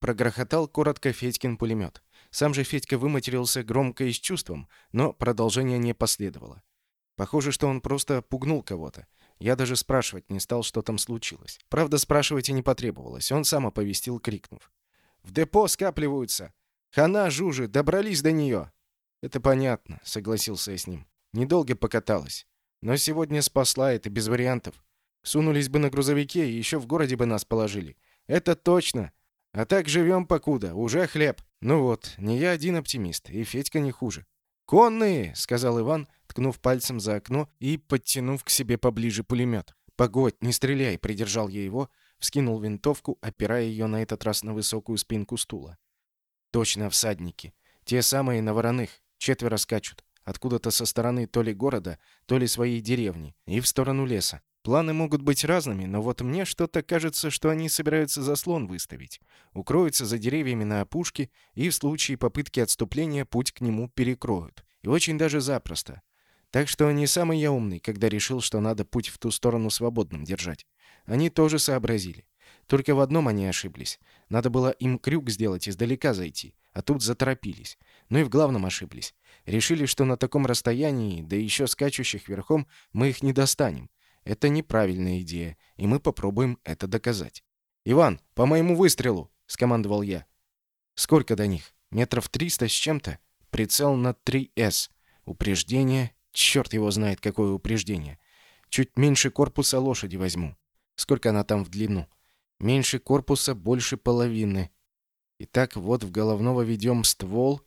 Прогрохотал коротко Федькин пулемет. Сам же Федька выматерился громко и с чувством, но продолжения не последовало. Похоже, что он просто пугнул кого-то. Я даже спрашивать не стал, что там случилось. Правда, спрашивать и не потребовалось. Он сам оповестил, крикнув. «В депо скапливаются! Хана, Жужи, добрались до нее!» «Это понятно», — согласился я с ним. «Недолго покаталась. Но сегодня спасла это без вариантов. Сунулись бы на грузовике и еще в городе бы нас положили. Это точно. А так живем покуда, уже хлеб. Ну вот, не я один оптимист, и Федька не хуже. «Конные!» — сказал Иван, ткнув пальцем за окно и подтянув к себе поближе пулемет. «Погодь, не стреляй!» — придержал я его, вскинул винтовку, опирая ее на этот раз на высокую спинку стула. «Точно, всадники. Те самые на вороных. Четверо скачут. Откуда-то со стороны то ли города, то ли своей деревни. И в сторону леса. Планы могут быть разными, но вот мне что-то кажется, что они собираются заслон выставить. Укроются за деревьями на опушке и в случае попытки отступления путь к нему перекроют. И очень даже запросто. Так что не самый я умный, когда решил, что надо путь в ту сторону свободным держать. Они тоже сообразили. Только в одном они ошиблись. Надо было им крюк сделать, издалека зайти. А тут заторопились. Ну и в главном ошиблись. Решили, что на таком расстоянии, да еще скачущих верхом, мы их не достанем. Это неправильная идея, и мы попробуем это доказать. «Иван, по моему выстрелу!» — скомандовал я. «Сколько до них? Метров триста с чем-то? Прицел на 3С. Упреждение? Черт его знает, какое упреждение. Чуть меньше корпуса лошади возьму. Сколько она там в длину? Меньше корпуса, больше половины. Итак, вот в головного ведем ствол.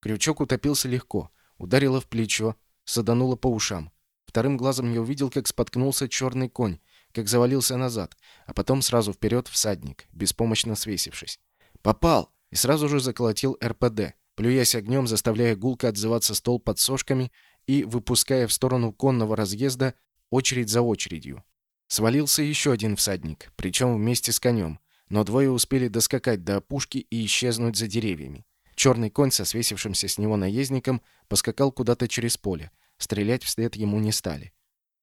Крючок утопился легко. Ударило в плечо, садануло по ушам. Вторым глазом я увидел, как споткнулся черный конь, как завалился назад, а потом сразу вперед всадник, беспомощно свесившись. «Попал!» И сразу же заколотил РПД, плюясь огнем, заставляя гулко отзываться стол под сошками и выпуская в сторону конного разъезда очередь за очередью. Свалился еще один всадник, причем вместе с конем, но двое успели доскакать до опушки и исчезнуть за деревьями. Черный конь со свесившимся с него наездником поскакал куда-то через поле, Стрелять вслед ему не стали.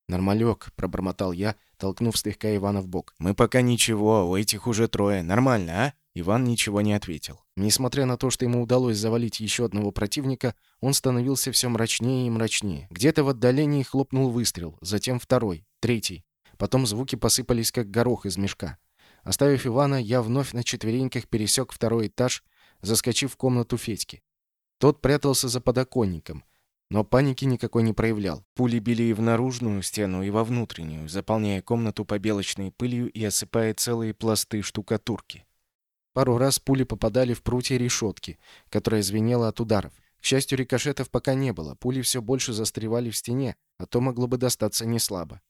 «Нормалек», — пробормотал я, толкнув слегка Ивана в бок. «Мы пока ничего, у этих уже трое. Нормально, а?» Иван ничего не ответил. Несмотря на то, что ему удалось завалить еще одного противника, он становился все мрачнее и мрачнее. Где-то в отдалении хлопнул выстрел, затем второй, третий. Потом звуки посыпались, как горох из мешка. Оставив Ивана, я вновь на четвереньках пересек второй этаж, заскочив в комнату Федьки. Тот прятался за подоконником — но паники никакой не проявлял. Пули били и в наружную стену, и во внутреннюю, заполняя комнату побелочной пылью и осыпая целые пласты штукатурки. Пару раз пули попадали в прутья решетки, которая звенела от ударов. К счастью, рикошетов пока не было, пули все больше застревали в стене, а то могло бы достаться неслабо.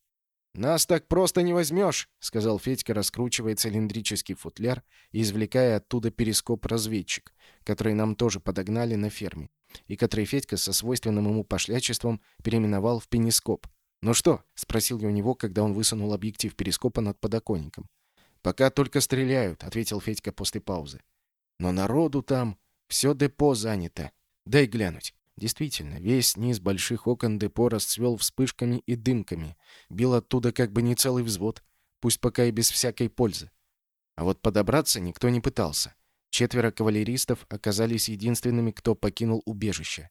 «Нас так просто не возьмешь», — сказал Федька, раскручивая цилиндрический футляр и извлекая оттуда перископ-разведчик, который нам тоже подогнали на ферме и который Федька со свойственным ему пошлячеством переименовал в пенископ. «Ну что?» — спросил я у него, когда он высунул объектив перископа над подоконником. «Пока только стреляют», — ответил Федька после паузы. «Но народу там, все депо занято. Дай глянуть». Действительно, весь низ больших окон депо расцвел вспышками и дымками. Бил оттуда как бы не целый взвод, пусть пока и без всякой пользы. А вот подобраться никто не пытался. Четверо кавалеристов оказались единственными, кто покинул убежище.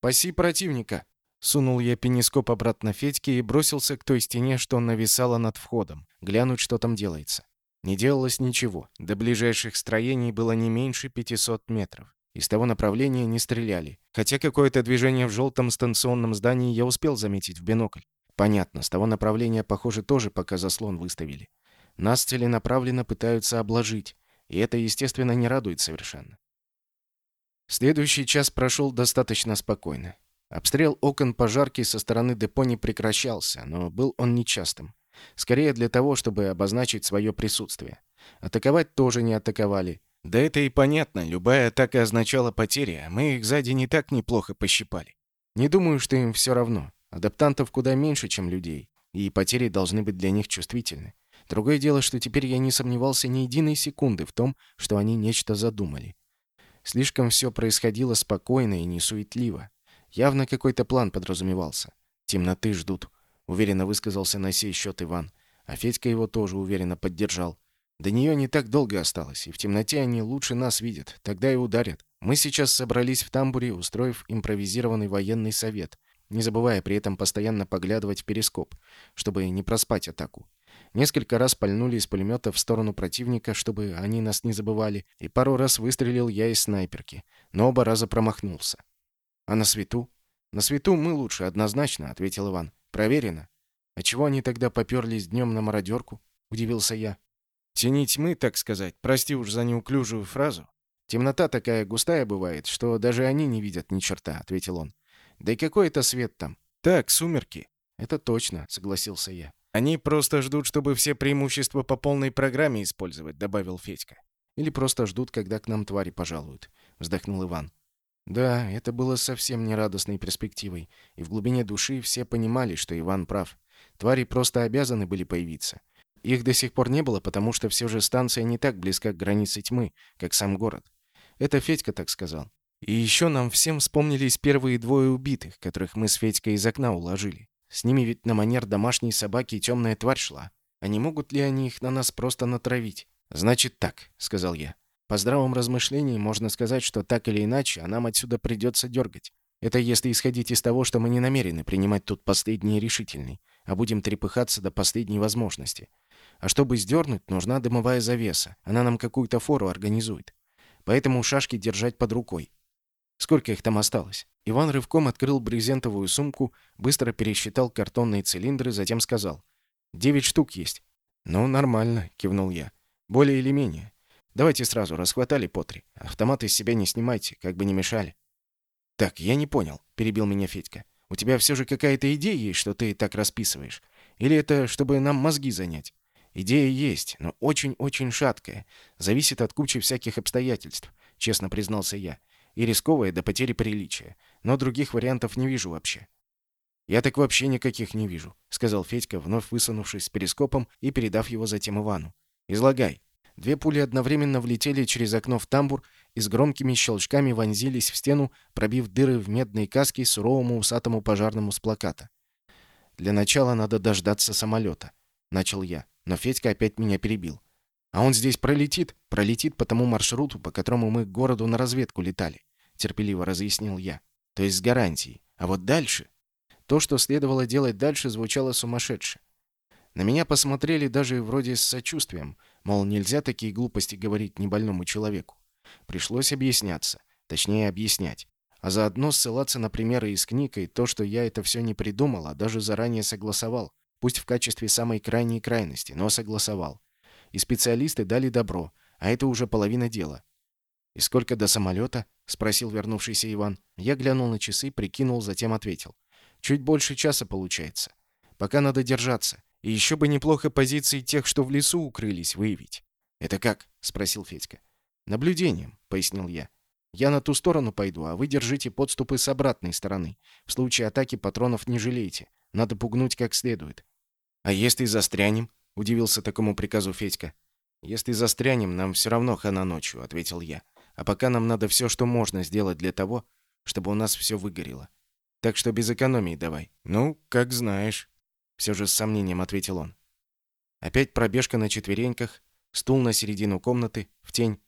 «Паси противника!» Сунул я пенископ обратно Федьке и бросился к той стене, что нависала над входом, глянуть, что там делается. Не делалось ничего. До ближайших строений было не меньше 500 метров. Из того направления не стреляли. Хотя какое-то движение в желтом станционном здании я успел заметить в бинокль. Понятно, с того направления, похоже, тоже пока заслон выставили. Нас целенаправленно пытаются обложить. И это, естественно, не радует совершенно. Следующий час прошел достаточно спокойно. Обстрел окон пожарки со стороны депо не прекращался, но был он нечастым. Скорее для того, чтобы обозначить свое присутствие. Атаковать тоже не атаковали. Да это и понятно, любая атака означала потери, а мы их сзади не так неплохо пощипали. Не думаю, что им все равно. Адаптантов куда меньше, чем людей, и потери должны быть для них чувствительны. Другое дело, что теперь я не сомневался ни единой секунды в том, что они нечто задумали. Слишком все происходило спокойно и несуетливо. Явно какой-то план подразумевался. «Темноты ждут», — уверенно высказался на сей счет Иван. А Федька его тоже уверенно поддержал. До нее не так долго осталось, и в темноте они лучше нас видят, тогда и ударят. Мы сейчас собрались в тамбуре, устроив импровизированный военный совет, не забывая при этом постоянно поглядывать в перископ, чтобы не проспать атаку. Несколько раз пальнули из пулемета в сторону противника, чтобы они нас не забывали, и пару раз выстрелил я из снайперки, но оба раза промахнулся. «А на свету?» «На свету мы лучше, однозначно», — ответил Иван. «Проверено». «А чего они тогда поперлись днем на мародерку?» — удивился я. «Тени тьмы, так сказать. Прости уж за неуклюжую фразу. Темнота такая густая бывает, что даже они не видят ни черта», — ответил он. «Да и какой это свет там?» «Так, сумерки». «Это точно», — согласился я. «Они просто ждут, чтобы все преимущества по полной программе использовать», — добавил Федька. «Или просто ждут, когда к нам твари пожалуют», — вздохнул Иван. Да, это было совсем не радостной перспективой, и в глубине души все понимали, что Иван прав. Твари просто обязаны были появиться. Их до сих пор не было, потому что все же станция не так близка к границе тьмы, как сам город. Это Федька так сказал. И еще нам всем вспомнились первые двое убитых, которых мы с Федькой из окна уложили. С ними ведь на манер домашней собаки темная тварь шла. А не могут ли они их на нас просто натравить? «Значит так», — сказал я. По здравом размышлении можно сказать, что так или иначе, а нам отсюда придется дергать. Это если исходить из того, что мы не намерены принимать тут последний решительный, а будем трепыхаться до последней возможности. А чтобы сдернуть, нужна дымовая завеса. Она нам какую-то фору организует. Поэтому шашки держать под рукой. Сколько их там осталось? Иван рывком открыл брезентовую сумку, быстро пересчитал картонные цилиндры, затем сказал. «Девять штук есть». «Ну, нормально», — кивнул я. «Более или менее. Давайте сразу, расхватали по три. Автоматы из себя не снимайте, как бы не мешали». «Так, я не понял», — перебил меня Федька. «У тебя все же какая-то идея есть, что ты так расписываешь? Или это чтобы нам мозги занять?» «Идея есть, но очень-очень шаткая. Зависит от кучи всяких обстоятельств», — честно признался я и рисковая до потери приличия. Но других вариантов не вижу вообще. «Я так вообще никаких не вижу», — сказал Федька, вновь высунувшись с перископом и передав его затем Ивану. «Излагай». Две пули одновременно влетели через окно в тамбур и с громкими щелчками вонзились в стену, пробив дыры в медной каске суровому усатому пожарному с плаката. «Для начала надо дождаться самолета», — начал я, но Федька опять меня перебил. А он здесь пролетит, пролетит по тому маршруту, по которому мы к городу на разведку летали, терпеливо разъяснил я. То есть с гарантией. А вот дальше... То, что следовало делать дальше, звучало сумасшедше. На меня посмотрели даже вроде с сочувствием, мол, нельзя такие глупости говорить небольному человеку. Пришлось объясняться, точнее объяснять. А заодно ссылаться на примеры из книг и то, что я это все не придумал, а даже заранее согласовал. Пусть в качестве самой крайней крайности, но согласовал и специалисты дали добро, а это уже половина дела. «И сколько до самолета?» — спросил вернувшийся Иван. Я глянул на часы, прикинул, затем ответил. «Чуть больше часа получается. Пока надо держаться. И еще бы неплохо позиции тех, что в лесу укрылись, выявить». «Это как?» — спросил Федька. «Наблюдением», — пояснил я. «Я на ту сторону пойду, а вы держите подступы с обратной стороны. В случае атаки патронов не жалейте. Надо пугнуть как следует». «А если застрянем?» — удивился такому приказу Федька. «Если застрянем, нам все равно хана ночью», — ответил я. «А пока нам надо все, что можно сделать для того, чтобы у нас все выгорело. Так что без экономии давай». «Ну, как знаешь», — все же с сомнением ответил он. Опять пробежка на четвереньках, стул на середину комнаты, в тень.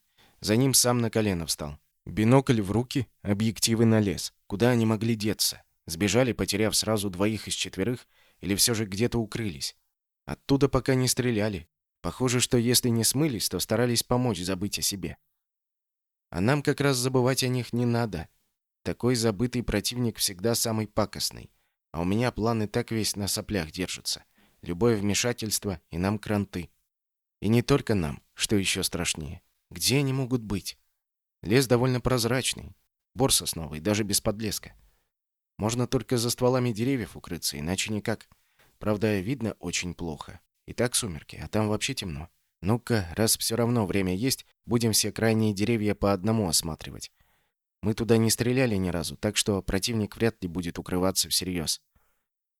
За ним сам на колено встал. Бинокль в руки, объективы на лес. Куда они могли деться? Сбежали, потеряв сразу двоих из четверых, или все же где-то укрылись? Оттуда пока не стреляли. Похоже, что если не смылись, то старались помочь забыть о себе. А нам как раз забывать о них не надо. Такой забытый противник всегда самый пакостный. А у меня планы так весь на соплях держатся. Любое вмешательство, и нам кранты. И не только нам, что еще страшнее. Где они могут быть? Лес довольно прозрачный. Бор сосновый, даже без подлеска. Можно только за стволами деревьев укрыться, иначе никак. Правда, видно очень плохо. И так сумерки, а там вообще темно. Ну-ка, раз все равно время есть, будем все крайние деревья по одному осматривать. Мы туда не стреляли ни разу, так что противник вряд ли будет укрываться всерьез.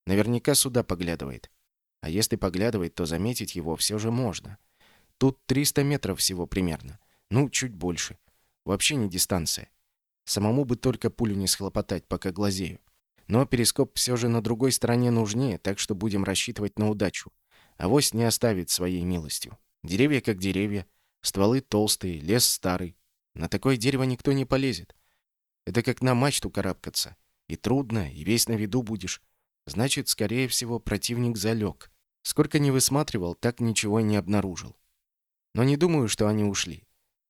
Наверняка сюда поглядывает. А если поглядывает, то заметить его все же можно. Тут 300 метров всего примерно. Ну, чуть больше. Вообще не дистанция. Самому бы только пулю не схлопотать, пока глазею. Но перископ все же на другой стороне нужнее, так что будем рассчитывать на удачу. Авось не оставит своей милостью. Деревья как деревья, стволы толстые, лес старый. На такое дерево никто не полезет. Это как на мачту карабкаться. И трудно, и весь на виду будешь. Значит, скорее всего, противник залег. Сколько не высматривал, так ничего и не обнаружил. Но не думаю, что они ушли.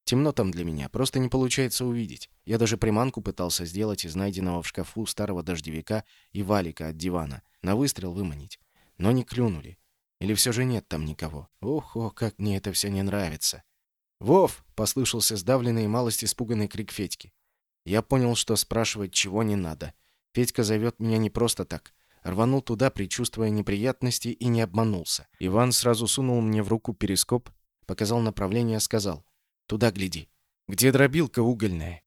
Темно там для меня, просто не получается увидеть. Я даже приманку пытался сделать из найденного в шкафу старого дождевика и валика от дивана, на выстрел выманить. Но не клюнули. Или все же нет там никого? Ох, ох, как мне это все не нравится. «Вов!» — послышался сдавленный и малость испуганный крик Федьки. Я понял, что спрашивать чего не надо. Федька зовет меня не просто так. Рванул туда, предчувствуя неприятности, и не обманулся. Иван сразу сунул мне в руку перископ, показал направление, сказал. «Туда гляди. Где дробилка угольная?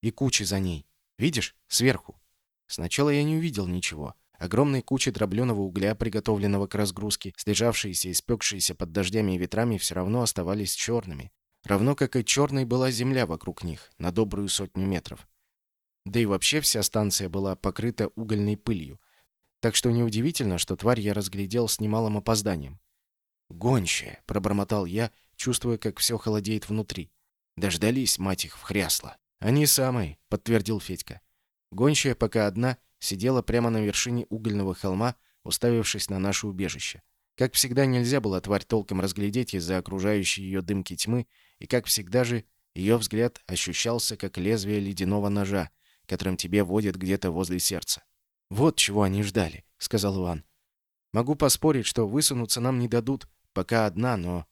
И куча за ней. Видишь? Сверху». Сначала я не увидел ничего. Огромные кучи дробленого угля, приготовленного к разгрузке, слежавшиеся и спекшиеся под дождями и ветрами, все равно оставались черными. Равно как и черной была земля вокруг них, на добрую сотню метров. Да и вообще вся станция была покрыта угольной пылью. Так что неудивительно, что тварь я разглядел с немалым опозданием. «Гончая!» — пробормотал я, чувствуя, как все холодеет внутри. «Дождались, мать их, в хрясло!» «Они самые!» — подтвердил Федька. Гончая пока одна сидела прямо на вершине угольного холма, уставившись на наше убежище. Как всегда, нельзя было тварь толком разглядеть из-за окружающей ее дымки тьмы, и, как всегда же, ее взгляд ощущался, как лезвие ледяного ножа, которым тебе водят где-то возле сердца. «Вот чего они ждали», — сказал Иван. «Могу поспорить, что высунуться нам не дадут, пока одна, но...»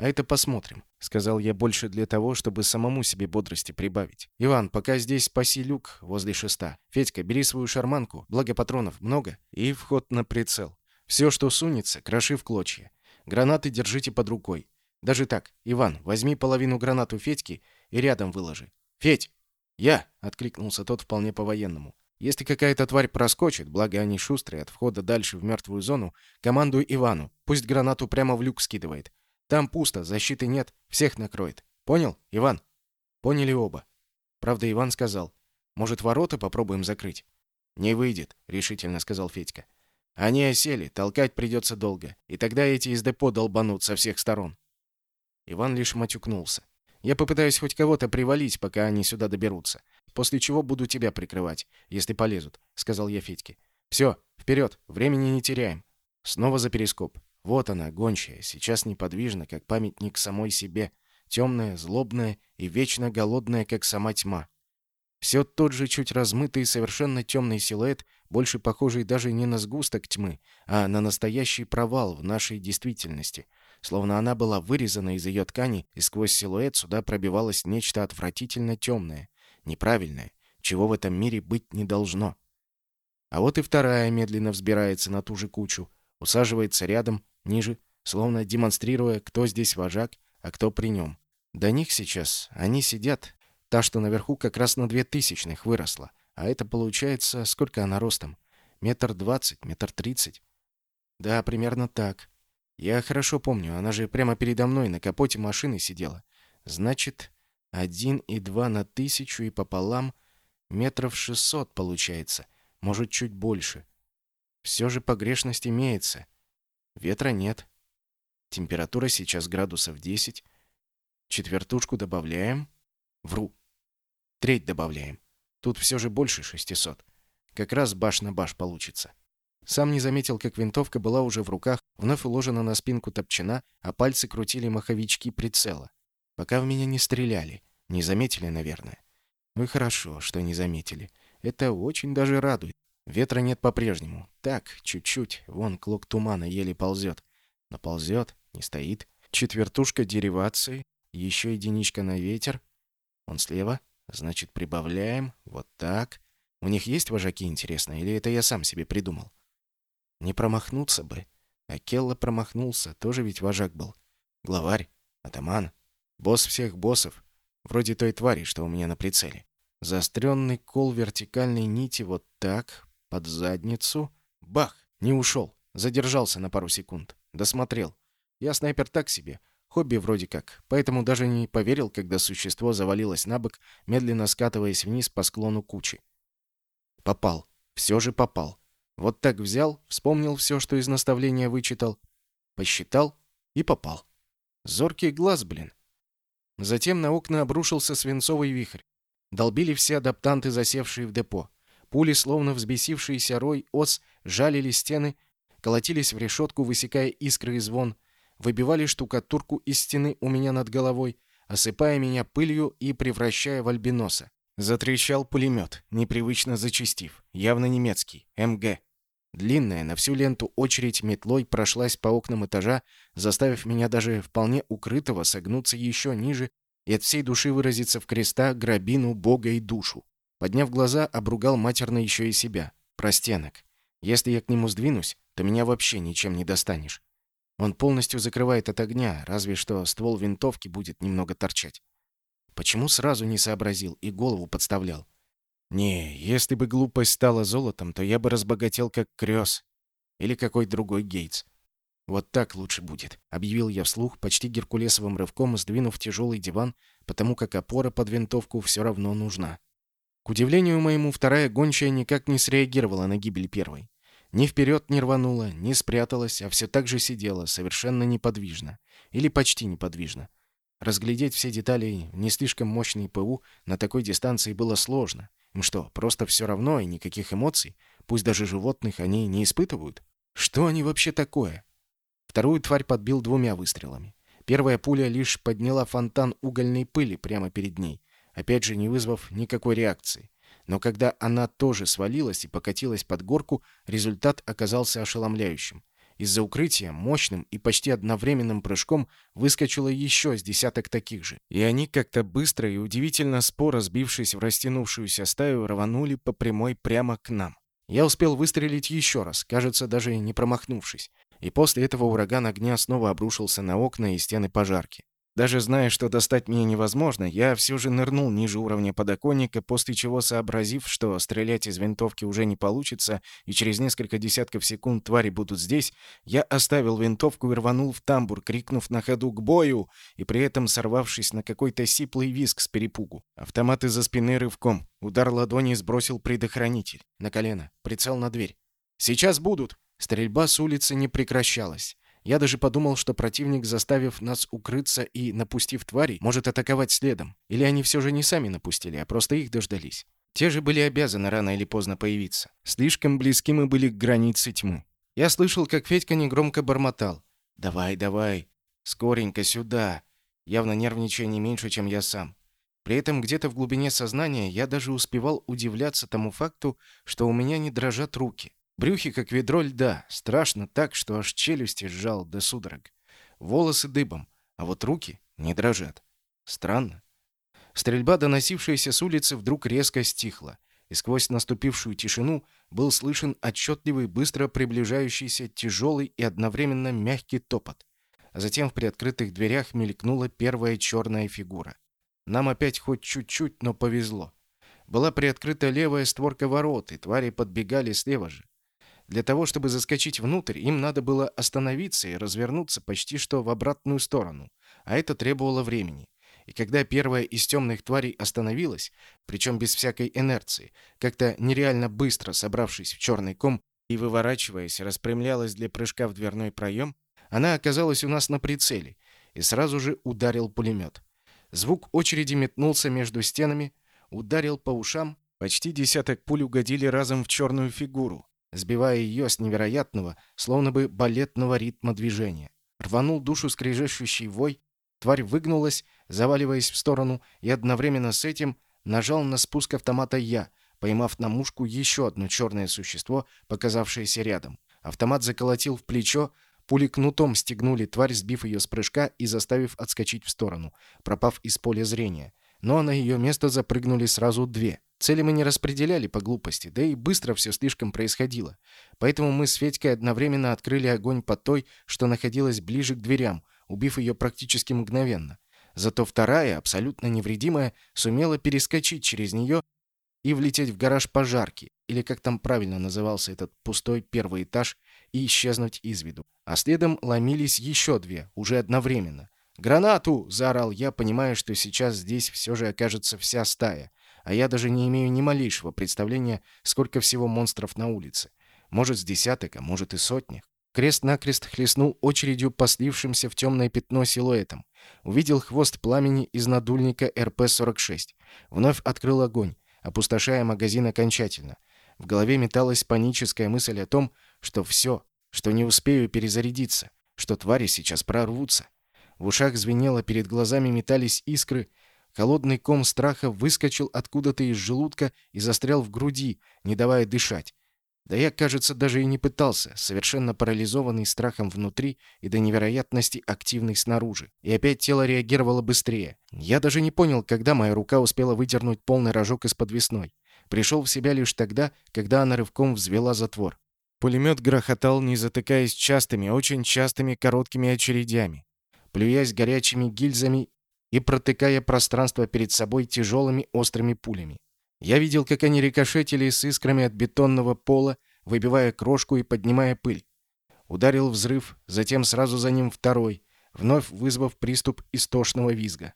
«А это посмотрим», — сказал я больше для того, чтобы самому себе бодрости прибавить. «Иван, пока здесь спаси люк возле шеста. Федька, бери свою шарманку, благо патронов много, и вход на прицел. Все, что сунется, кроши в клочья. Гранаты держите под рукой. Даже так, Иван, возьми половину гранат у Федьки и рядом выложи. Федь!» «Я!» — откликнулся тот вполне по-военному. «Если какая-то тварь проскочит, благо они шустрые, от входа дальше в мертвую зону, командуй Ивану, пусть гранату прямо в люк скидывает. Там пусто, защиты нет, всех накроет. Понял, Иван?» Поняли оба. Правда, Иван сказал, «Может, ворота попробуем закрыть?» «Не выйдет», — решительно сказал Федька. «Они осели, толкать придется долго, и тогда эти из депо долбанут со всех сторон». Иван лишь матюкнулся. Я попытаюсь хоть кого-то привалить, пока они сюда доберутся. После чего буду тебя прикрывать, если полезут», — сказал я Федьке. «Все, вперед, времени не теряем». Снова за перископ. Вот она, гончая, сейчас неподвижна, как памятник самой себе, темная, злобная и вечно голодная, как сама тьма. Все тот же чуть размытый, совершенно темный силуэт, больше похожий даже не на сгусток тьмы, а на настоящий провал в нашей действительности — словно она была вырезана из ее ткани, и сквозь силуэт сюда пробивалось нечто отвратительно темное, неправильное, чего в этом мире быть не должно. А вот и вторая медленно взбирается на ту же кучу, усаживается рядом, ниже, словно демонстрируя, кто здесь вожак, а кто при нем. До них сейчас они сидят. Та, что наверху, как раз на две тысячных выросла. А это получается, сколько она ростом? Метр двадцать, метр тридцать? Да, примерно так. Я хорошо помню, она же прямо передо мной на капоте машины сидела. Значит, один и два на тысячу и пополам метров шестьсот получается. Может, чуть больше. Все же погрешность имеется. Ветра нет. Температура сейчас градусов 10. Четвертушку добавляем. Вру. Треть добавляем. Тут все же больше 600. Как раз баш на баш получится. Сам не заметил, как винтовка была уже в руках, вновь уложена на спинку топчина, а пальцы крутили маховички прицела. Пока в меня не стреляли. Не заметили, наверное. Ну и хорошо, что не заметили. Это очень даже радует. Ветра нет по-прежнему. Так, чуть-чуть. Вон клок тумана еле ползет. Но ползет, не стоит. Четвертушка деривации. Еще единичка на ветер. Он слева. Значит, прибавляем. Вот так. У них есть вожаки, интересно? Или это я сам себе придумал? Не промахнуться бы. А Келла промахнулся, тоже ведь вожак был. Главарь, атаман, босс всех боссов. Вроде той твари, что у меня на прицеле. Заостренный кол вертикальной нити вот так, под задницу. Бах! Не ушел. Задержался на пару секунд. Досмотрел. Я снайпер так себе. Хобби вроде как. Поэтому даже не поверил, когда существо завалилось на бок, медленно скатываясь вниз по склону кучи. Попал. Все же попал. Вот так взял, вспомнил все, что из наставления вычитал, посчитал и попал. Зоркий глаз, блин. Затем на окна обрушился свинцовый вихрь. Долбили все адаптанты, засевшие в депо. Пули, словно взбесившийся рой ос, жалили стены, колотились в решетку, высекая искры и звон, выбивали штукатурку из стены у меня над головой, осыпая меня пылью и превращая в альбиноса. Затрещал пулемет, непривычно зачистив, явно немецкий, МГ. Длинная на всю ленту очередь метлой прошлась по окнам этажа, заставив меня даже вполне укрытого согнуться еще ниже и от всей души выразиться в креста, грабину, бога и душу. Подняв глаза, обругал матерно еще и себя. Простенок. Если я к нему сдвинусь, то меня вообще ничем не достанешь. Он полностью закрывает от огня, разве что ствол винтовки будет немного торчать. Почему сразу не сообразил и голову подставлял? Не, если бы глупость стала золотом, то я бы разбогател как Крёс или какой другой Гейтс. Вот так лучше будет, объявил я вслух, почти геркулесовым рывком сдвинув тяжелый диван, потому как опора под винтовку все равно нужна. К удивлению моему, вторая гончая никак не среагировала на гибель первой. Ни вперед не рванула, ни спряталась, а все так же сидела, совершенно неподвижно. Или почти неподвижно. Разглядеть все детали не слишком мощной ПУ на такой дистанции было сложно. Им что, просто все равно и никаких эмоций? Пусть даже животных они не испытывают? Что они вообще такое? Вторую тварь подбил двумя выстрелами. Первая пуля лишь подняла фонтан угольной пыли прямо перед ней, опять же не вызвав никакой реакции. Но когда она тоже свалилась и покатилась под горку, результат оказался ошеломляющим. Из-за укрытия мощным и почти одновременным прыжком выскочило еще с десяток таких же. И они как-то быстро и удивительно споро сбившись в растянувшуюся стаю, рванули по прямой прямо к нам. Я успел выстрелить еще раз, кажется, даже не промахнувшись. И после этого ураган огня снова обрушился на окна и стены пожарки. Даже зная, что достать меня невозможно, я все же нырнул ниже уровня подоконника, после чего, сообразив, что стрелять из винтовки уже не получится, и через несколько десятков секунд твари будут здесь, я оставил винтовку и рванул в тамбур, крикнув на ходу «К бою!» и при этом сорвавшись на какой-то сиплый виск с перепугу. Автомат из-за спины рывком. Удар ладони сбросил предохранитель. На колено. Прицел на дверь. «Сейчас будут!» Стрельба с улицы не прекращалась. Я даже подумал, что противник, заставив нас укрыться и напустив тварей, может атаковать следом. Или они все же не сами напустили, а просто их дождались. Те же были обязаны рано или поздно появиться. Слишком близки мы были к границе тьмы. Я слышал, как Федька негромко бормотал. «Давай, давай, скоренько сюда!» Явно нервничая не меньше, чем я сам. При этом где-то в глубине сознания я даже успевал удивляться тому факту, что у меня не дрожат руки. Брюхи, как ведро льда, страшно так, что аж челюсти сжал до судорог. Волосы дыбом, а вот руки не дрожат. Странно. Стрельба, доносившаяся с улицы, вдруг резко стихла, и сквозь наступившую тишину был слышен отчетливый, быстро приближающийся, тяжелый и одновременно мягкий топот. А затем в приоткрытых дверях мелькнула первая черная фигура. Нам опять хоть чуть-чуть, но повезло. Была приоткрыта левая створка ворот, и твари подбегали слева же. Для того, чтобы заскочить внутрь, им надо было остановиться и развернуться почти что в обратную сторону, а это требовало времени. И когда первая из темных тварей остановилась, причем без всякой инерции, как-то нереально быстро собравшись в черный ком и выворачиваясь, распрямлялась для прыжка в дверной проем, она оказалась у нас на прицеле, и сразу же ударил пулемет. Звук очереди метнулся между стенами, ударил по ушам, почти десяток пуль угодили разом в черную фигуру, сбивая ее с невероятного, словно бы балетного ритма движения. Рванул душу скрежещущий вой, тварь выгнулась, заваливаясь в сторону, и одновременно с этим нажал на спуск автомата я, поймав на мушку еще одно черное существо, показавшееся рядом. Автомат заколотил в плечо, пули кнутом стегнули тварь, сбив ее с прыжка и заставив отскочить в сторону, пропав из поля зрения. Но на ее место запрыгнули сразу две — Цели мы не распределяли по глупости, да и быстро все слишком происходило. Поэтому мы с Федькой одновременно открыли огонь по той, что находилась ближе к дверям, убив ее практически мгновенно. Зато вторая, абсолютно невредимая, сумела перескочить через нее и влететь в гараж пожарки, или как там правильно назывался этот пустой первый этаж, и исчезнуть из виду. А следом ломились еще две, уже одновременно. «Гранату!» — заорал я, понимая, что сейчас здесь все же окажется вся стая а я даже не имею ни малейшего представления, сколько всего монстров на улице. Может, с десяток, а может и сотни. Крест-накрест хлестнул очередью по слившимся в темное пятно силуэтом. Увидел хвост пламени из надульника РП-46. Вновь открыл огонь, опустошая магазин окончательно. В голове металась паническая мысль о том, что все, что не успею перезарядиться, что твари сейчас прорвутся. В ушах звенело, перед глазами метались искры. Холодный ком страха выскочил откуда-то из желудка и застрял в груди, не давая дышать. Да я, кажется, даже и не пытался, совершенно парализованный страхом внутри и до невероятности активный снаружи. И опять тело реагировало быстрее. Я даже не понял, когда моя рука успела выдернуть полный рожок из подвесной. Пришел в себя лишь тогда, когда она рывком взвела затвор. Пулемет грохотал, не затыкаясь частыми, очень частыми короткими очередями, плюясь горячими гильзами и протыкая пространство перед собой тяжелыми острыми пулями. Я видел, как они рикошетили с искрами от бетонного пола, выбивая крошку и поднимая пыль. Ударил взрыв, затем сразу за ним второй, вновь вызвав приступ истошного визга.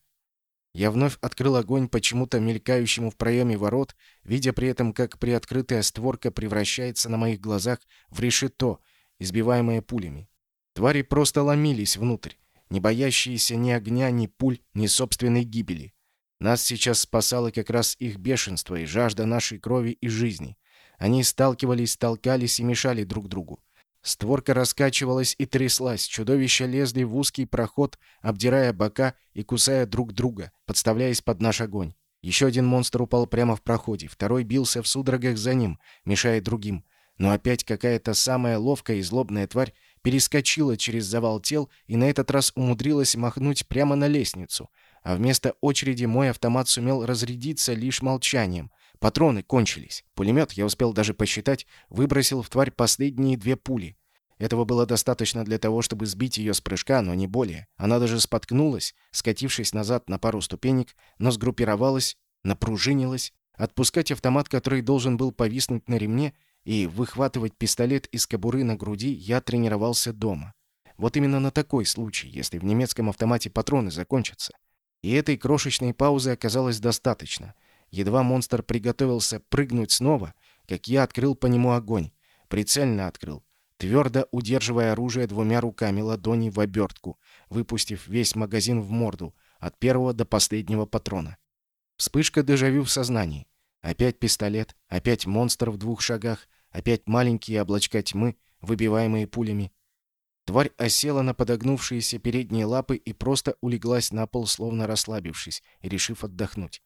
Я вновь открыл огонь почему-то мелькающему в проеме ворот, видя при этом, как приоткрытая створка превращается на моих глазах в решето, избиваемое пулями. Твари просто ломились внутрь, не боящиеся ни огня, ни пуль, ни собственной гибели. Нас сейчас спасало как раз их бешенство и жажда нашей крови и жизни. Они сталкивались, толкались и мешали друг другу. Створка раскачивалась и тряслась, чудовища лезли в узкий проход, обдирая бока и кусая друг друга, подставляясь под наш огонь. Еще один монстр упал прямо в проходе, второй бился в судорогах за ним, мешая другим. Но опять какая-то самая ловкая и злобная тварь перескочила через завал тел и на этот раз умудрилась махнуть прямо на лестницу — а вместо очереди мой автомат сумел разрядиться лишь молчанием. Патроны кончились. Пулемет, я успел даже посчитать, выбросил в тварь последние две пули. Этого было достаточно для того, чтобы сбить ее с прыжка, но не более. Она даже споткнулась, скатившись назад на пару ступенек, но сгруппировалась, напружинилась. Отпускать автомат, который должен был повиснуть на ремне, и выхватывать пистолет из кобуры на груди я тренировался дома. Вот именно на такой случай, если в немецком автомате патроны закончатся. И этой крошечной паузы оказалось достаточно. Едва монстр приготовился прыгнуть снова, как я открыл по нему огонь. Прицельно открыл, твердо удерживая оружие двумя руками ладони в обертку, выпустив весь магазин в морду, от первого до последнего патрона. Вспышка дежавю в сознании. Опять пистолет, опять монстр в двух шагах, опять маленькие облачка тьмы, выбиваемые пулями. Тварь осела на подогнувшиеся передние лапы и просто улеглась на пол, словно расслабившись и решив отдохнуть.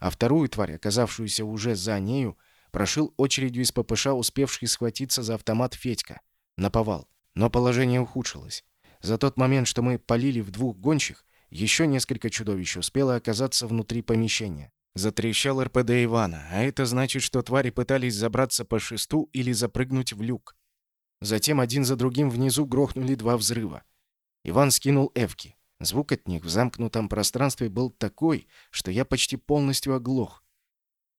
А вторую тварь, оказавшуюся уже за нею, прошил очередью из ППШ, успевший схватиться за автомат Федька. Наповал. Но положение ухудшилось. За тот момент, что мы полили в двух гонщих, еще несколько чудовищ успело оказаться внутри помещения. Затрещал РПД Ивана, а это значит, что твари пытались забраться по шесту или запрыгнуть в люк. Затем один за другим внизу грохнули два взрыва. Иван скинул эвки. Звук от них в замкнутом пространстве был такой, что я почти полностью оглох.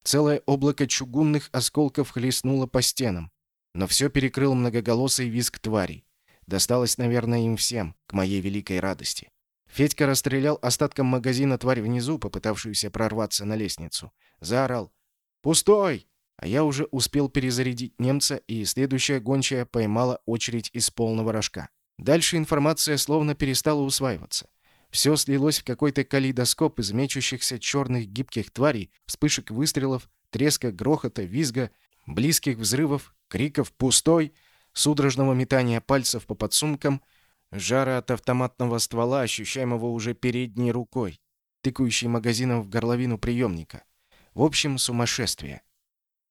Целое облако чугунных осколков хлестнуло по стенам, но все перекрыл многоголосый визг тварей. Досталось, наверное, им всем, к моей великой радости. Федька расстрелял остатком магазина тварь внизу, попытавшуюся прорваться на лестницу. Заорал «Пустой!» А я уже успел перезарядить немца, и следующая гончая поймала очередь из полного рожка. Дальше информация словно перестала усваиваться. Все слилось в какой-то калейдоскоп из мечущихся черных гибких тварей, вспышек выстрелов, треска, грохота, визга, близких взрывов, криков «пустой», судорожного метания пальцев по подсумкам, жара от автоматного ствола, ощущаемого уже передней рукой, тыкающей магазином в горловину приемника. В общем, сумасшествие.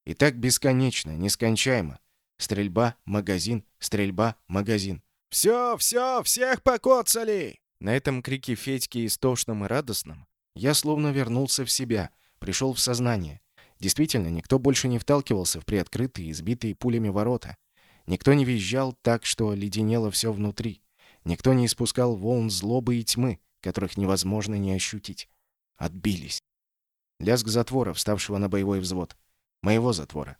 И так бесконечно, нескончаемо. Стрельба, магазин, стрельба, магазин. «Все, все, всех покоцали!» На этом крике Федьки истошном и радостном я словно вернулся в себя, пришел в сознание. Действительно, никто больше не вталкивался в приоткрытые, избитые пулями ворота. Никто не визжал так, что леденело все внутри. Никто не испускал волн злобы и тьмы, которых невозможно не ощутить. Отбились. Лязг затвора, вставшего на боевой взвод. Моего затвора.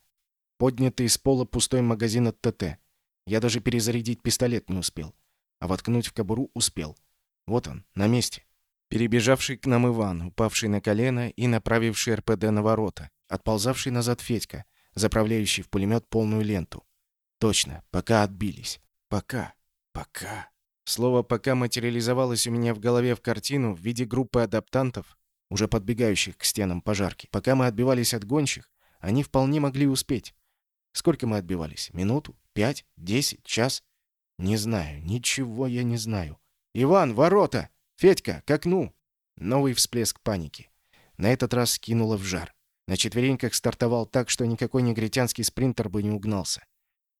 Поднятый из пола пустой магазин от ТТ. Я даже перезарядить пистолет не успел. А воткнуть в кобуру успел. Вот он, на месте. Перебежавший к нам Иван, упавший на колено и направивший РПД на ворота. Отползавший назад Федька, заправляющий в пулемет полную ленту. Точно, пока отбились. Пока. Пока. Слово «пока» материализовалось у меня в голове в картину в виде группы адаптантов, уже подбегающих к стенам пожарки. Пока мы отбивались от гонщих, они вполне могли успеть. Сколько мы отбивались? Минуту? Пять? Десять? Час? Не знаю. Ничего я не знаю. «Иван, ворота! Федька, к окну!» Новый всплеск паники. На этот раз кинуло в жар. На четвереньках стартовал так, что никакой негритянский спринтер бы не угнался.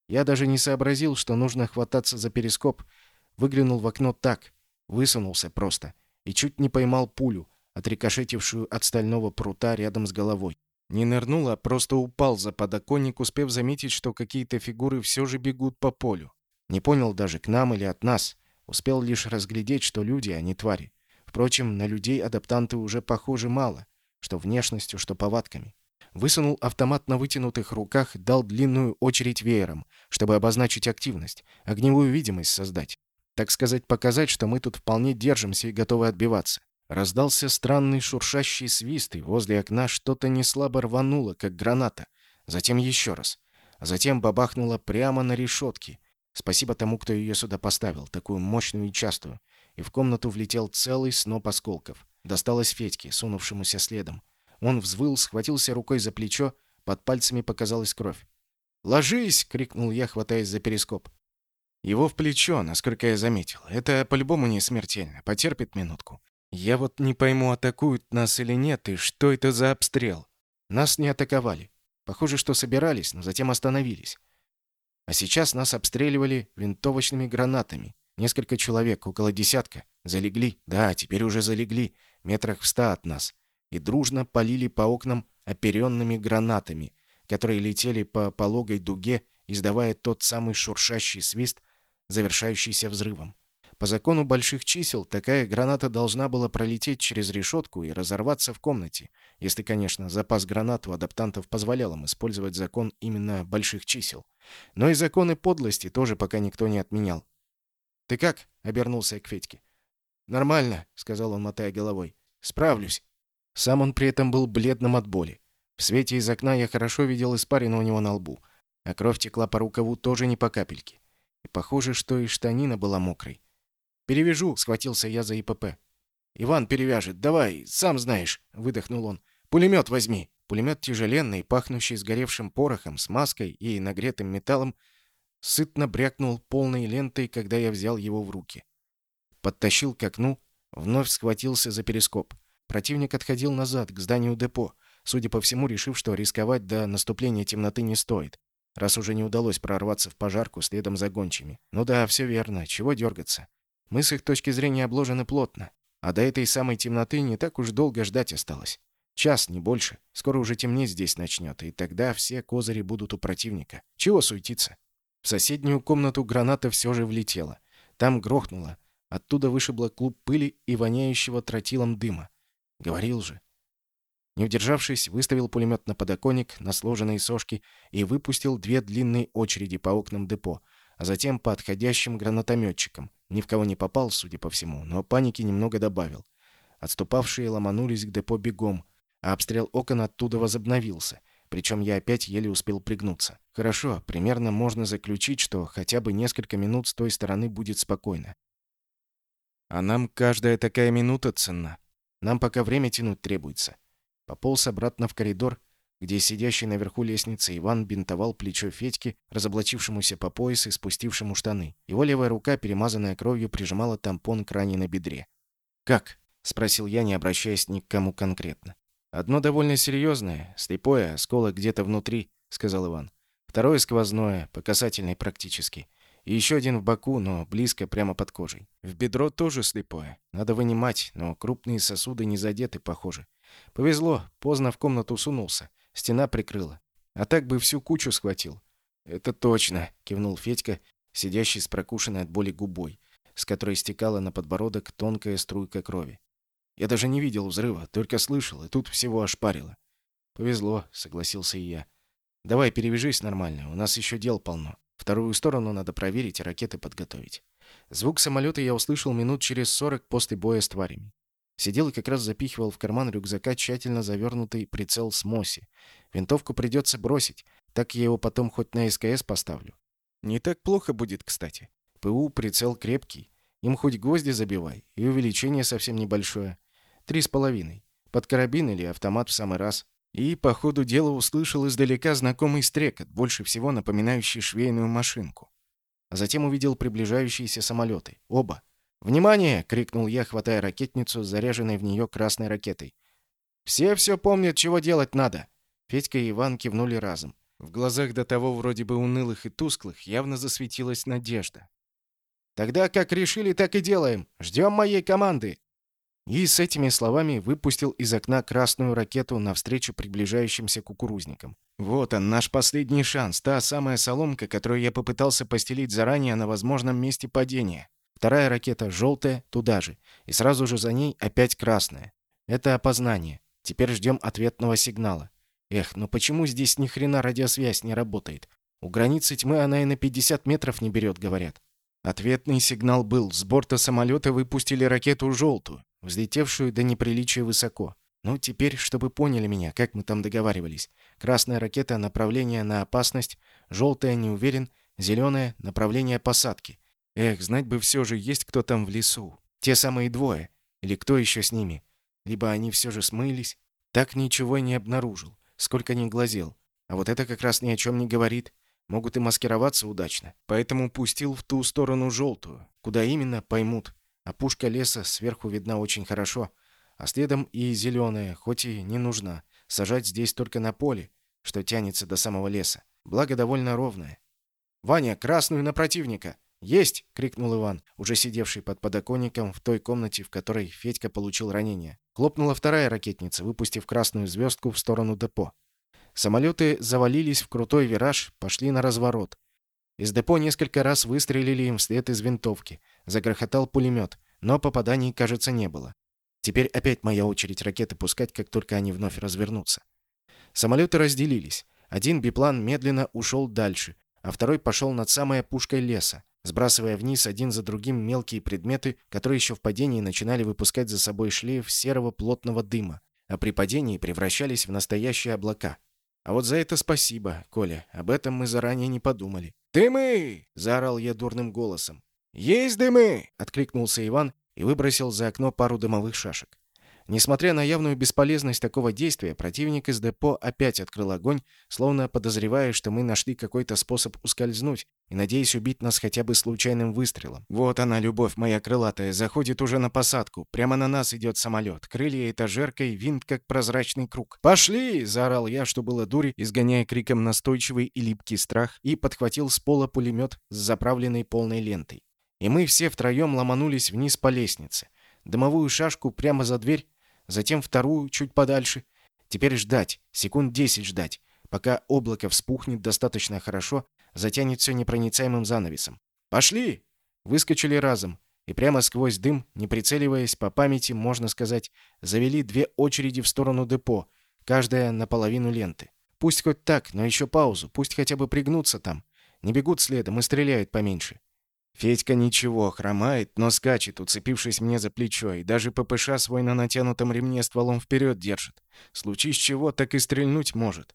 Я даже не сообразил, что нужно хвататься за перископ. Выглянул в окно так, высунулся просто, и чуть не поймал пулю, отрикошетившую от стального прута рядом с головой. Не нырнул, а просто упал за подоконник, успев заметить, что какие-то фигуры все же бегут по полю. Не понял даже, к нам или от нас. Успел лишь разглядеть, что люди, а не твари. Впрочем, на людей адаптанты уже похожи мало, что внешностью, что повадками. Высунул автомат на вытянутых руках, дал длинную очередь веером, чтобы обозначить активность, огневую видимость создать. Так сказать, показать, что мы тут вполне держимся и готовы отбиваться. Раздался странный шуршащий свист, и возле окна что-то неслабо рвануло, как граната. Затем еще раз. Затем бабахнуло прямо на решетке — Спасибо тому, кто ее сюда поставил, такую мощную и частую. И в комнату влетел целый сноп осколков. Досталось Федьке, сунувшемуся следом. Он взвыл, схватился рукой за плечо, под пальцами показалась кровь. «Ложись!» — крикнул я, хватаясь за перископ. Его в плечо, насколько я заметил. Это по-любому не смертельно. Потерпит минутку. Я вот не пойму, атакуют нас или нет, и что это за обстрел. Нас не атаковали. Похоже, что собирались, но затем остановились. А сейчас нас обстреливали винтовочными гранатами. Несколько человек, около десятка, залегли. Да, теперь уже залегли, метрах в ста от нас. И дружно полили по окнам оперенными гранатами, которые летели по пологой дуге, издавая тот самый шуршащий свист, завершающийся взрывом. По закону больших чисел такая граната должна была пролететь через решетку и разорваться в комнате, если, конечно, запас гранат у адаптантов позволял им использовать закон именно больших чисел. Но и законы подлости тоже пока никто не отменял. «Ты как?» — обернулся к Федьке. «Нормально», — сказал он, мотая головой. «Справлюсь». Сам он при этом был бледным от боли. В свете из окна я хорошо видел испарину у него на лбу, а кровь текла по рукаву тоже не по капельке. И похоже, что и штанина была мокрой. «Перевяжу», — схватился я за ИПП. «Иван перевяжет. Давай, сам знаешь», — выдохнул он. «Пулемет возьми». Пулемет тяжеленный, пахнущий сгоревшим порохом, смазкой и нагретым металлом, сытно брякнул полной лентой, когда я взял его в руки. Подтащил к окну, вновь схватился за перископ. Противник отходил назад, к зданию депо, судя по всему, решив, что рисковать до наступления темноты не стоит, раз уже не удалось прорваться в пожарку следом за гончими. Ну да, все верно, чего дергаться. Мы с их точки зрения обложены плотно, а до этой самой темноты не так уж долго ждать осталось. Час, не больше. Скоро уже темнеть здесь начнет, и тогда все козыри будут у противника. Чего суетиться? В соседнюю комнату граната все же влетела. Там грохнуло. Оттуда вышибло клуб пыли и воняющего тротилом дыма. Говорил же. Не удержавшись, выставил пулемет на подоконник, на сложенные сошки и выпустил две длинные очереди по окнам депо, а затем по отходящим гранатометчикам. Ни в кого не попал, судя по всему, но паники немного добавил. Отступавшие ломанулись к депо бегом, а обстрел окон оттуда возобновился. Причем я опять еле успел пригнуться. Хорошо, примерно можно заключить, что хотя бы несколько минут с той стороны будет спокойно. А нам каждая такая минута ценна. Нам пока время тянуть требуется. Пополз обратно в коридор, где сидящий наверху лестницы Иван бинтовал плечо Федьки, разоблачившемуся по пояс и спустившему штаны. Его левая рука, перемазанная кровью, прижимала тампон к ране на бедре. «Как?» — спросил я, не обращаясь ни к кому конкретно. «Одно довольно серьезное, слепое, осколок где-то внутри», — сказал Иван. «Второе сквозное, по касательной практически. И еще один в боку, но близко, прямо под кожей. В бедро тоже слепое. Надо вынимать, но крупные сосуды не задеты, похоже. Повезло, поздно в комнату сунулся. Стена прикрыла. А так бы всю кучу схватил. «Это точно», — кивнул Федька, сидящий с прокушенной от боли губой, с которой стекала на подбородок тонкая струйка крови. «Я даже не видел взрыва, только слышал, и тут всего ошпарило». «Повезло», — согласился и я. «Давай перевяжись нормально, у нас еще дел полно. Вторую сторону надо проверить и ракеты подготовить». Звук самолета я услышал минут через сорок после боя с тварями. Сидел и как раз запихивал в карман рюкзака тщательно завернутый прицел с Моси. Винтовку придется бросить, так я его потом хоть на СКС поставлю. Не так плохо будет, кстати. ПУ прицел крепкий. Им хоть гвозди забивай, и увеличение совсем небольшое. Три с половиной. Под карабин или автомат в самый раз. И по ходу дела услышал издалека знакомый стрекот, больше всего напоминающий швейную машинку. А затем увидел приближающиеся самолеты. Оба. «Внимание!» — крикнул я, хватая ракетницу, заряженной в нее красной ракетой. «Все все помнят, чего делать надо!» Федька и Иван кивнули разом. В глазах до того вроде бы унылых и тусклых явно засветилась надежда. «Тогда как решили, так и делаем. Ждем моей команды!» И с этими словами выпустил из окна красную ракету навстречу приближающимся кукурузникам. Вот он, наш последний шанс, та самая соломка, которую я попытался постелить заранее на возможном месте падения. Вторая ракета желтая, туда же, и сразу же за ней опять красная. Это опознание. Теперь ждем ответного сигнала. Эх, ну почему здесь ни хрена радиосвязь не работает? У границы тьмы она и на 50 метров не берет, говорят. Ответный сигнал был. С борта самолета выпустили ракету желтую, взлетевшую до неприличия высоко. Ну, теперь, чтобы поняли меня, как мы там договаривались. Красная ракета — направление на опасность, желтая — не уверен, зеленая — направление посадки. Эх, знать бы все же, есть кто там в лесу. Те самые двое. Или кто еще с ними. Либо они все же смылись. Так ничего и не обнаружил сколько ни глазел. А вот это как раз ни о чем не говорит. Могут и маскироваться удачно. Поэтому пустил в ту сторону желтую. Куда именно, поймут. А пушка леса сверху видна очень хорошо. А следом и зеленая, хоть и не нужна. Сажать здесь только на поле, что тянется до самого леса. Благо довольно ровная. «Ваня, красную на противника!» «Есть!» — крикнул Иван, уже сидевший под подоконником в той комнате, в которой Федька получил ранение. Хлопнула вторая ракетница, выпустив красную звездку в сторону депо. Самолеты завалились в крутой вираж, пошли на разворот. Из депо несколько раз выстрелили им вслед из винтовки. Загрохотал пулемет, но попаданий, кажется, не было. Теперь опять моя очередь ракеты пускать, как только они вновь развернутся. Самолеты разделились. Один биплан медленно ушел дальше, а второй пошел над самой опушкой леса сбрасывая вниз один за другим мелкие предметы, которые еще в падении начинали выпускать за собой шлейф серого плотного дыма, а при падении превращались в настоящие облака. А вот за это спасибо, Коля, об этом мы заранее не подумали. «Дымы!» — заорал я дурным голосом. «Есть дымы!» — откликнулся Иван и выбросил за окно пару дымовых шашек. Несмотря на явную бесполезность такого действия, противник из депо опять открыл огонь, словно подозревая, что мы нашли какой-то способ ускользнуть и надеясь убить нас хотя бы случайным выстрелом. Вот она, любовь моя крылатая, заходит уже на посадку. Прямо на нас идет самолет. Крылья этажеркой, винт как прозрачный круг. «Пошли!» — заорал я, что было дури, изгоняя криком настойчивый и липкий страх, и подхватил с пола пулемет с заправленной полной лентой. И мы все втроем ломанулись вниз по лестнице. Дымовую шашку прямо за дверь затем вторую чуть подальше. Теперь ждать, секунд десять ждать, пока облако вспухнет достаточно хорошо, затянет все непроницаемым занавесом. «Пошли!» Выскочили разом, и прямо сквозь дым, не прицеливаясь по памяти, можно сказать, завели две очереди в сторону депо, каждая наполовину ленты. Пусть хоть так, но еще паузу, пусть хотя бы пригнутся там. Не бегут следом и стреляют поменьше. Федька ничего, хромает, но скачет, уцепившись мне за плечо, и даже ППШ свой на натянутом ремне стволом вперед держит. Случись чего, так и стрельнуть может.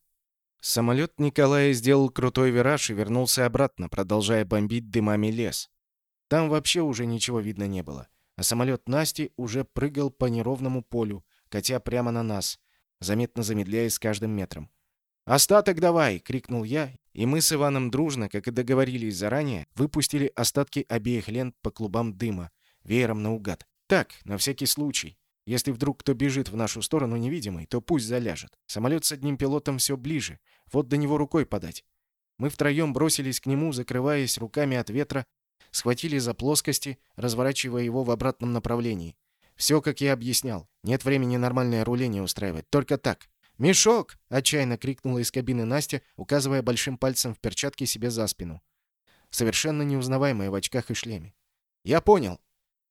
Самолет Николая сделал крутой вираж и вернулся обратно, продолжая бомбить дымами лес. Там вообще уже ничего видно не было. А самолет Насти уже прыгал по неровному полю, катя прямо на нас, заметно замедляясь с каждым метром. «Остаток давай!» — крикнул я, и мы с Иваном дружно, как и договорились заранее, выпустили остатки обеих лент по клубам дыма, веером наугад. Так, на всякий случай. Если вдруг кто бежит в нашу сторону невидимый, то пусть заляжет. Самолет с одним пилотом все ближе. Вот до него рукой подать. Мы втроем бросились к нему, закрываясь руками от ветра, схватили за плоскости, разворачивая его в обратном направлении. Все, как я объяснял. Нет времени нормальное руление устраивать. Только так. «Мешок!» — отчаянно крикнула из кабины Настя, указывая большим пальцем в перчатке себе за спину. Совершенно неузнаваемая в очках и шлеме. «Я понял.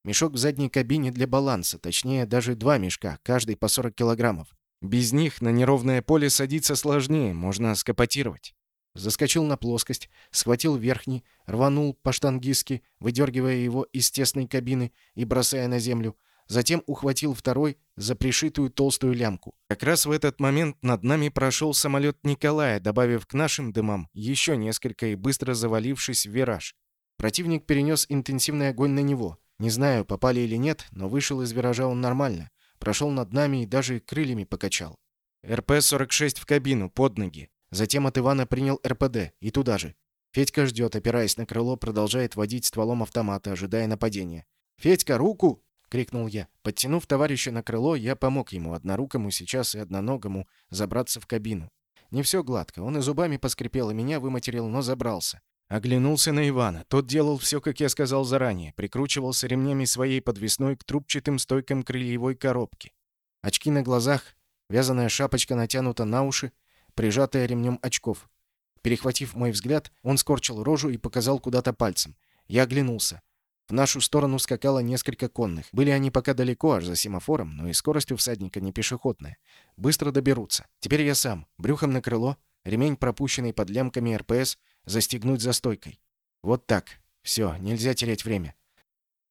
Мешок в задней кабине для баланса, точнее, даже два мешка, каждый по 40 килограммов. Без них на неровное поле садиться сложнее, можно скопотировать». Заскочил на плоскость, схватил верхний, рванул по-штангистски, выдергивая его из тесной кабины и бросая на землю, затем ухватил второй за пришитую толстую лямку. Как раз в этот момент над нами прошел самолет Николая, добавив к нашим дымам еще несколько и быстро завалившись в вираж. Противник перенес интенсивный огонь на него. Не знаю, попали или нет, но вышел из виража он нормально. Прошел над нами и даже крыльями покачал. РП-46 в кабину, под ноги. Затем от Ивана принял РПД, и туда же. Федька ждет, опираясь на крыло, продолжает водить стволом автомата, ожидая нападения. «Федька, руку!» — крикнул я. Подтянув товарища на крыло, я помог ему, однорукому сейчас и одноногому, забраться в кабину. Не все гладко. Он и зубами поскрипел, и меня выматерил, но забрался. Оглянулся на Ивана. Тот делал все, как я сказал заранее. Прикручивался ремнями своей подвесной к трубчатым стойкам крыльевой коробки. Очки на глазах, вязаная шапочка натянута на уши, прижатая ремнем очков. Перехватив мой взгляд, он скорчил рожу и показал куда-то пальцем. Я оглянулся. В нашу сторону скакало несколько конных. Были они пока далеко, аж за семафором, но и скорость у всадника не пешеходная. Быстро доберутся. Теперь я сам, брюхом на крыло, ремень, пропущенный под лямками РПС, застегнуть за стойкой. Вот так. Все, нельзя терять время.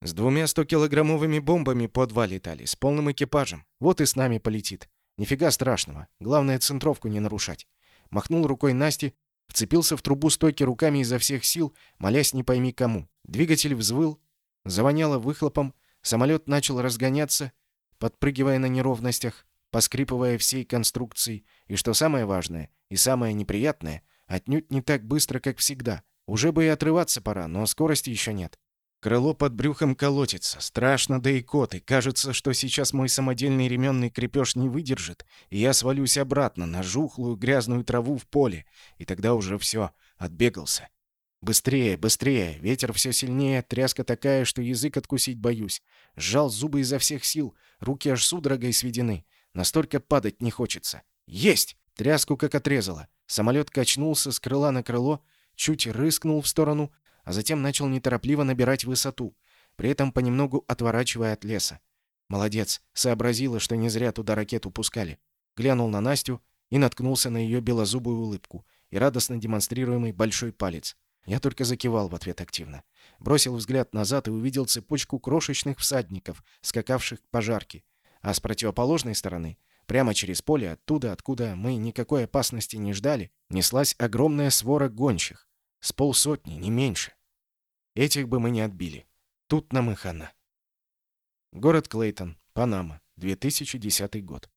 С двумя 100-килограммовыми бомбами по два летали, с полным экипажем. Вот и с нами полетит. Нифига страшного. Главное, центровку не нарушать. Махнул рукой Насти, вцепился в трубу стойки руками изо всех сил, молясь не пойми кому. Двигатель взвыл, завоняло выхлопом, самолет начал разгоняться, подпрыгивая на неровностях, поскрипывая всей конструкцией, и, что самое важное и самое неприятное, отнюдь не так быстро, как всегда. Уже бы и отрываться пора, но скорости еще нет. Крыло под брюхом колотится. Страшно, да и коты. Кажется, что сейчас мой самодельный ременный крепеж не выдержит, и я свалюсь обратно на жухлую грязную траву в поле. И тогда уже все, отбегался. Быстрее, быстрее. Ветер все сильнее, тряска такая, что язык откусить боюсь. Сжал зубы изо всех сил, руки аж судорогой сведены. Настолько падать не хочется. Есть! Тряску как отрезало. Самолет качнулся с крыла на крыло, чуть рыскнул в сторону, а затем начал неторопливо набирать высоту, при этом понемногу отворачивая от леса. Молодец, сообразила, что не зря туда ракету пускали. Глянул на Настю и наткнулся на ее белозубую улыбку и радостно демонстрируемый большой палец. Я только закивал в ответ активно. Бросил взгляд назад и увидел цепочку крошечных всадников, скакавших к пожарке. А с противоположной стороны, прямо через поле, оттуда, откуда мы никакой опасности не ждали, неслась огромная свора гонщих. С полсотни, не меньше. Этих бы мы не отбили. Тут нам и хана. Город Клейтон, Панама, 2010 год.